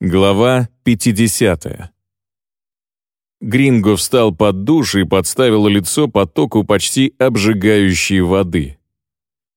Глава 50. Гринго встал под душ и подставил лицо потоку почти обжигающей воды.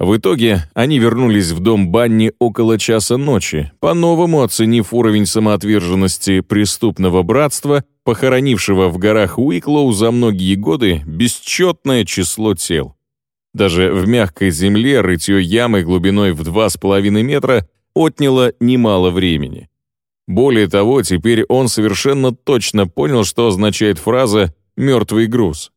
В итоге они вернулись в дом Банни около часа ночи, по-новому оценив уровень самоотверженности преступного братства, похоронившего в горах Уиклоу за многие годы бесчетное число тел. Даже в мягкой земле рытье ямы глубиной в 2,5 метра отняло немало времени. Более того, теперь он совершенно точно понял, что означает фраза «мертвый груз».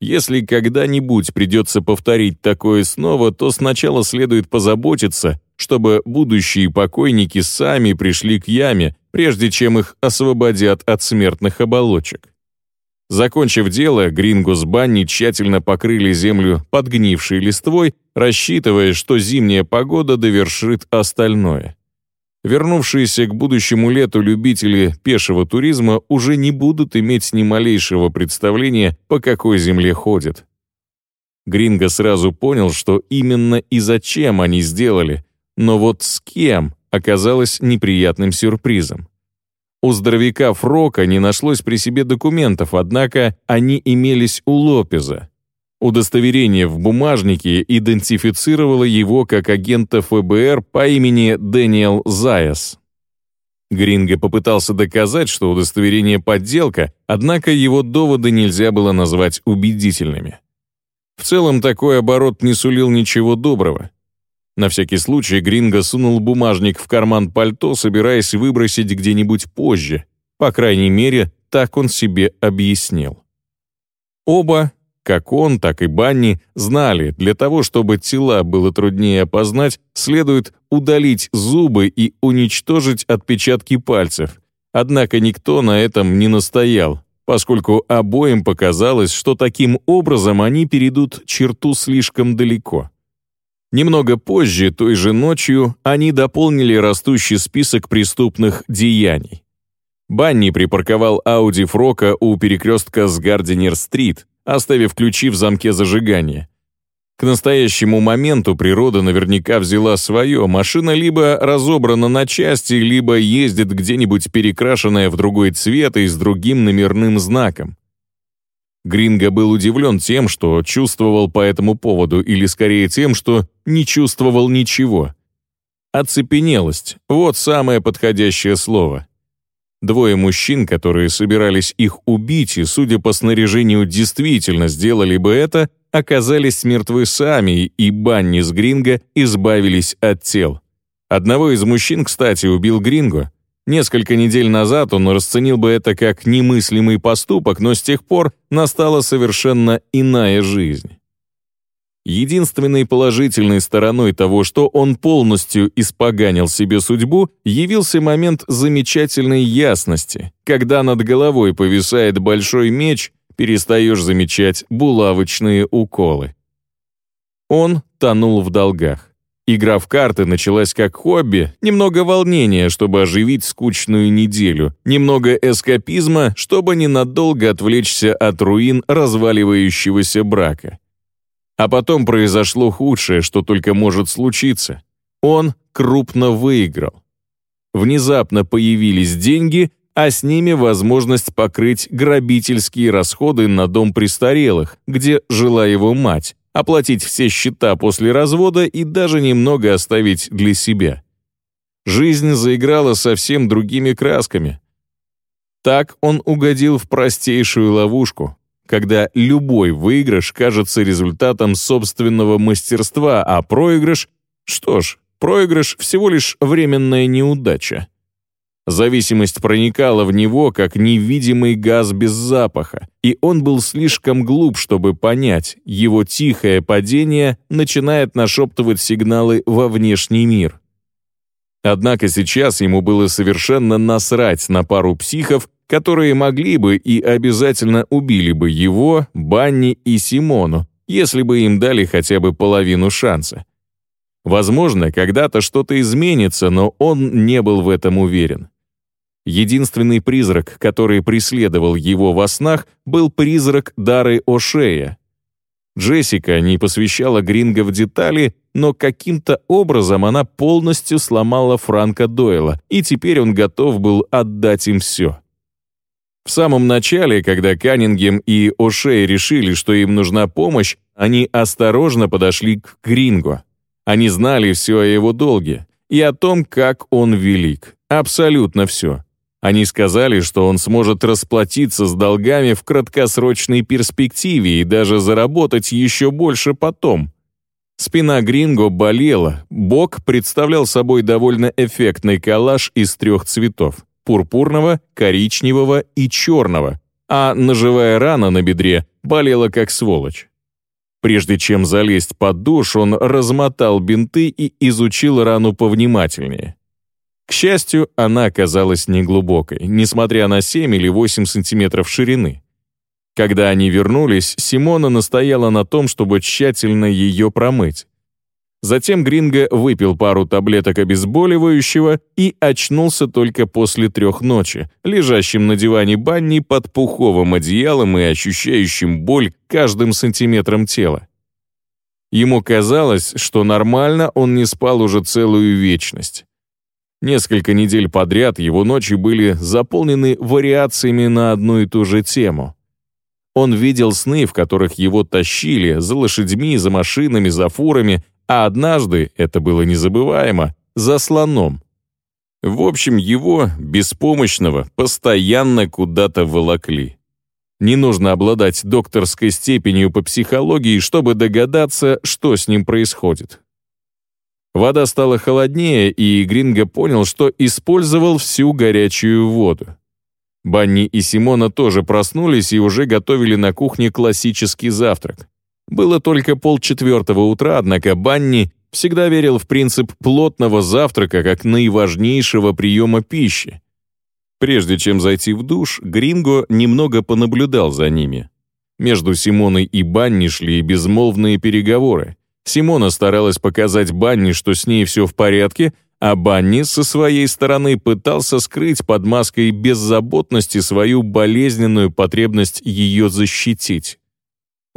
Если когда-нибудь придется повторить такое снова, то сначала следует позаботиться, чтобы будущие покойники сами пришли к яме, прежде чем их освободят от смертных оболочек. Закончив дело, Гринго с Банни тщательно покрыли землю подгнившей листвой, рассчитывая, что зимняя погода довершит остальное. Вернувшиеся к будущему лету любители пешего туризма уже не будут иметь ни малейшего представления, по какой земле ходят. Гринго сразу понял, что именно и зачем они сделали, но вот с кем оказалось неприятным сюрпризом. У здоровяка Фрока не нашлось при себе документов, однако они имелись у Лопеза. Удостоверение в бумажнике идентифицировало его как агента ФБР по имени Дэниел Заяс. Гринго попытался доказать, что удостоверение подделка, однако его доводы нельзя было назвать убедительными. В целом такой оборот не сулил ничего доброго. На всякий случай Гринго сунул бумажник в карман пальто, собираясь выбросить где-нибудь позже. По крайней мере, так он себе объяснил. Оба, как он, так и Банни, знали, для того, чтобы тела было труднее опознать, следует удалить зубы и уничтожить отпечатки пальцев. Однако никто на этом не настоял, поскольку обоим показалось, что таким образом они перейдут черту слишком далеко. Немного позже, той же ночью, они дополнили растущий список преступных деяний. Банни припарковал Ауди Фрока у перекрестка с Гардинер-стрит, оставив ключи в замке зажигания. К настоящему моменту природа наверняка взяла свое, машина либо разобрана на части, либо ездит где-нибудь перекрашенная в другой цвет и с другим номерным знаком. Гринго был удивлен тем, что чувствовал по этому поводу, или скорее тем, что не чувствовал ничего. Оцепенелость — вот самое подходящее слово. Двое мужчин, которые собирались их убить и, судя по снаряжению, действительно сделали бы это, оказались мертвы сами, и Банни с Гринго избавились от тел. Одного из мужчин, кстати, убил Гринго. Несколько недель назад он расценил бы это как немыслимый поступок, но с тех пор настала совершенно иная жизнь. Единственной положительной стороной того, что он полностью испоганил себе судьбу, явился момент замечательной ясности, когда над головой повисает большой меч, перестаешь замечать булавочные уколы. Он тонул в долгах. Игра в карты началась как хобби, немного волнения, чтобы оживить скучную неделю, немного эскапизма, чтобы ненадолго отвлечься от руин разваливающегося брака. А потом произошло худшее, что только может случиться. Он крупно выиграл. Внезапно появились деньги, а с ними возможность покрыть грабительские расходы на дом престарелых, где жила его мать, оплатить все счета после развода и даже немного оставить для себя. Жизнь заиграла совсем другими красками. Так он угодил в простейшую ловушку, когда любой выигрыш кажется результатом собственного мастерства, а проигрыш... Что ж, проигрыш всего лишь временная неудача. Зависимость проникала в него, как невидимый газ без запаха, и он был слишком глуп, чтобы понять, его тихое падение начинает нашептывать сигналы во внешний мир. Однако сейчас ему было совершенно насрать на пару психов, которые могли бы и обязательно убили бы его, Банни и Симону, если бы им дали хотя бы половину шанса. Возможно, когда-то что-то изменится, но он не был в этом уверен. Единственный призрак, который преследовал его во снах, был призрак Дары О'Шея. Джессика не посвящала Гринго в детали, но каким-то образом она полностью сломала Франка Дойла, и теперь он готов был отдать им все. В самом начале, когда Каннингем и О'Шей решили, что им нужна помощь, они осторожно подошли к Гринго. Они знали все о его долге и о том, как он велик. Абсолютно все. Они сказали, что он сможет расплатиться с долгами в краткосрочной перспективе и даже заработать еще больше потом. Спина Гринго болела, бок представлял собой довольно эффектный коллаж из трех цветов – пурпурного, коричневого и черного, а ножевая рана на бедре болела как сволочь. Прежде чем залезть под душ, он размотал бинты и изучил рану повнимательнее. К счастью, она оказалась неглубокой, несмотря на 7 или 8 сантиметров ширины. Когда они вернулись, Симона настояла на том, чтобы тщательно ее промыть. Затем Гринго выпил пару таблеток обезболивающего и очнулся только после трех ночи, лежащим на диване Банни под пуховым одеялом и ощущающим боль каждым сантиметром тела. Ему казалось, что нормально он не спал уже целую вечность. Несколько недель подряд его ночи были заполнены вариациями на одну и ту же тему. Он видел сны, в которых его тащили за лошадьми, за машинами, за фурами, а однажды, это было незабываемо, за слоном. В общем, его, беспомощного, постоянно куда-то волокли. Не нужно обладать докторской степенью по психологии, чтобы догадаться, что с ним происходит. Вода стала холоднее, и Гринго понял, что использовал всю горячую воду. Банни и Симона тоже проснулись и уже готовили на кухне классический завтрак. Было только полчетвертого утра, однако Банни всегда верил в принцип плотного завтрака как наиважнейшего приема пищи. Прежде чем зайти в душ, Гринго немного понаблюдал за ними. Между Симоной и Банни шли безмолвные переговоры. Симона старалась показать Банни, что с ней все в порядке, а Банни со своей стороны пытался скрыть под маской беззаботности свою болезненную потребность ее защитить.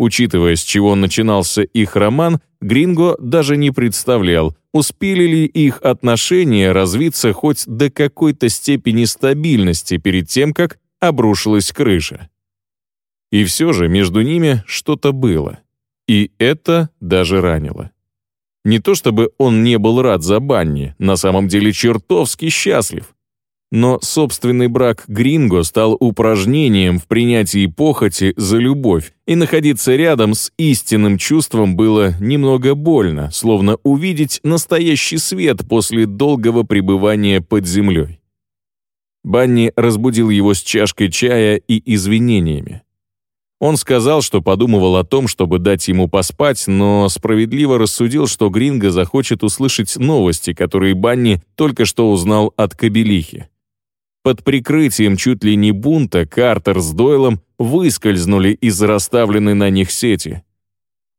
Учитывая, с чего начинался их роман, Гринго даже не представлял, успели ли их отношения развиться хоть до какой-то степени стабильности перед тем, как обрушилась крыша. И все же между ними что-то было. И это даже ранило. Не то чтобы он не был рад за Банни, на самом деле чертовски счастлив. Но собственный брак Гринго стал упражнением в принятии похоти за любовь, и находиться рядом с истинным чувством было немного больно, словно увидеть настоящий свет после долгого пребывания под землей. Банни разбудил его с чашкой чая и извинениями. Он сказал, что подумывал о том, чтобы дать ему поспать, но справедливо рассудил, что Гринго захочет услышать новости, которые Банни только что узнал от Кабелихи. Под прикрытием чуть ли не бунта Картер с Дойлом выскользнули из расставленной на них сети.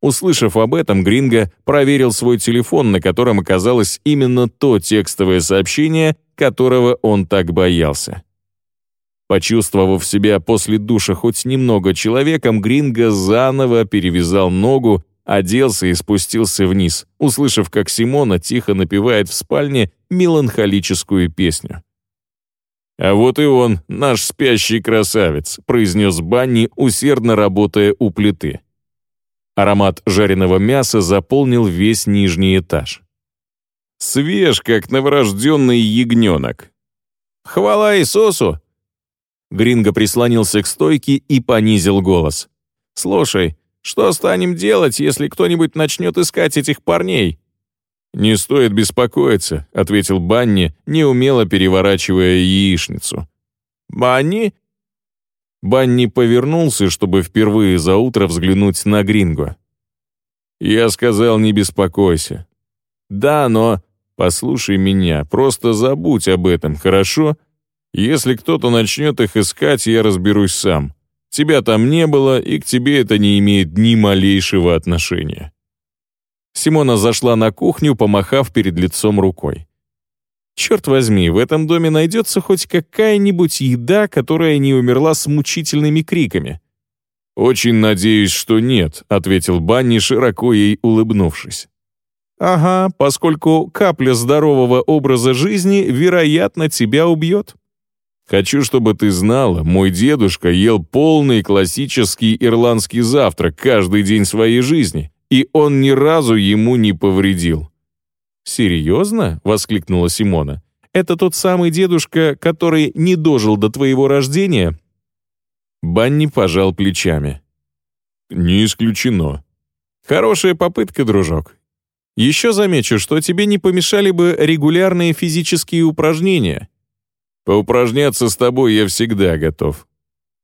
Услышав об этом, Гринго проверил свой телефон, на котором оказалось именно то текстовое сообщение, которого он так боялся. Почувствовав себя после душа хоть немного человеком, Гринго заново перевязал ногу, оделся и спустился вниз, услышав, как Симона тихо напевает в спальне меланхолическую песню. «А вот и он, наш спящий красавец», произнес Банни, усердно работая у плиты. Аромат жареного мяса заполнил весь нижний этаж. «Свеж, как новорожденный ягненок». «Хвала Иисусу!» Гринго прислонился к стойке и понизил голос. «Слушай, что станем делать, если кто-нибудь начнет искать этих парней? «Не стоит беспокоиться», — ответил Банни, неумело переворачивая яичницу. «Банни?» Банни повернулся, чтобы впервые за утро взглянуть на Гринго. «Я сказал, не беспокойся». «Да, но...» «Послушай меня, просто забудь об этом, хорошо? Если кто-то начнет их искать, я разберусь сам. Тебя там не было, и к тебе это не имеет ни малейшего отношения». Симона зашла на кухню, помахав перед лицом рукой. «Черт возьми, в этом доме найдется хоть какая-нибудь еда, которая не умерла с мучительными криками». «Очень надеюсь, что нет», — ответил Банни, широко ей улыбнувшись. Ага, поскольку капля здорового образа жизни, вероятно, тебя убьет. Хочу, чтобы ты знала, мой дедушка ел полный классический ирландский завтрак каждый день своей жизни, и он ни разу ему не повредил. «Серьезно?» — воскликнула Симона. «Это тот самый дедушка, который не дожил до твоего рождения?» Банни пожал плечами. «Не исключено». «Хорошая попытка, дружок. Еще замечу, что тебе не помешали бы регулярные физические упражнения. Поупражняться с тобой я всегда готов».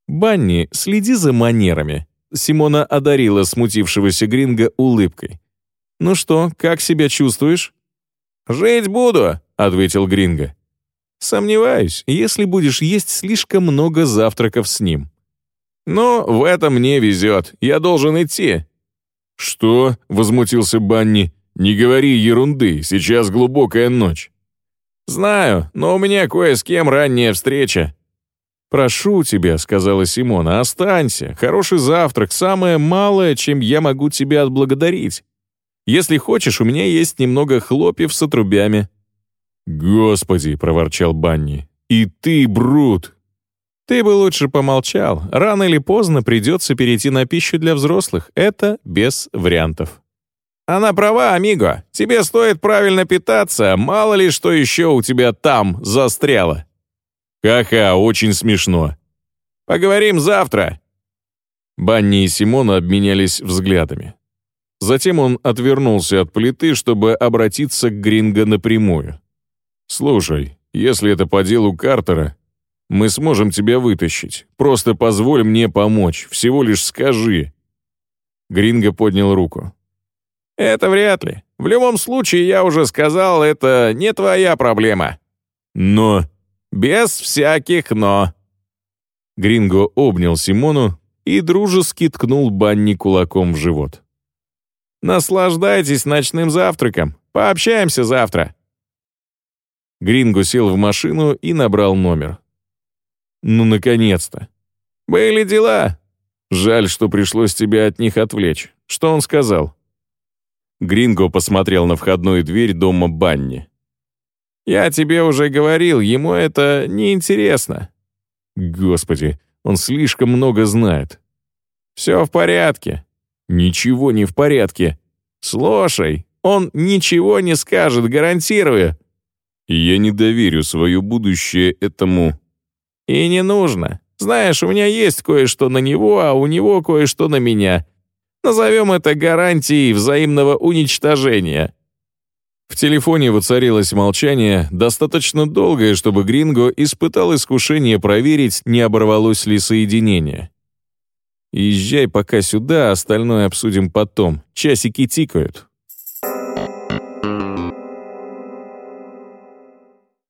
«Банни, следи за манерами», — Симона одарила смутившегося Гринга улыбкой. «Ну что, как себя чувствуешь?» «Жить буду», — ответил Гринго. «Сомневаюсь, если будешь есть слишком много завтраков с ним». «Ну, в этом мне везет. Я должен идти». «Что?» — возмутился Банни. «Не говори ерунды, сейчас глубокая ночь». «Знаю, но у меня кое с кем ранняя встреча». «Прошу тебя», — сказала Симона, — «останься. Хороший завтрак, самое малое, чем я могу тебя отблагодарить. Если хочешь, у меня есть немного хлопьев с отрубями». «Господи», — проворчал Банни, — «и ты, Брут!» «Ты бы лучше помолчал. Рано или поздно придется перейти на пищу для взрослых. Это без вариантов». «Она права, Амиго. Тебе стоит правильно питаться. Мало ли, что еще у тебя там застряло». «Ха-ха, очень смешно». «Поговорим завтра». Банни и Симона обменялись взглядами. Затем он отвернулся от плиты, чтобы обратиться к Гринго напрямую. «Слушай, если это по делу Картера, мы сможем тебя вытащить. Просто позволь мне помочь, всего лишь скажи». Гринго поднял руку. «Это вряд ли. В любом случае, я уже сказал, это не твоя проблема». «Но...» «Без всяких «но». Гринго обнял Симону и дружески ткнул Банни кулаком в живот. Наслаждайтесь ночным завтраком. Пообщаемся завтра». Гринго сел в машину и набрал номер. «Ну, наконец-то!» «Были дела!» «Жаль, что пришлось тебя от них отвлечь. Что он сказал?» Гринго посмотрел на входную дверь дома Банни. «Я тебе уже говорил, ему это неинтересно». «Господи, он слишком много знает». «Все в порядке. Ничего не в порядке. Слушай, он ничего не скажет, гарантирую. Я не доверю свое будущее этому. И не нужно. Знаешь, у меня есть кое-что на него, а у него кое-что на меня. Назовем это гарантией взаимного уничтожения. В телефоне воцарилось молчание, достаточно долгое, чтобы Гринго испытал искушение проверить, не оборвалось ли соединение. Езжай пока сюда, остальное обсудим потом. Часики тикают.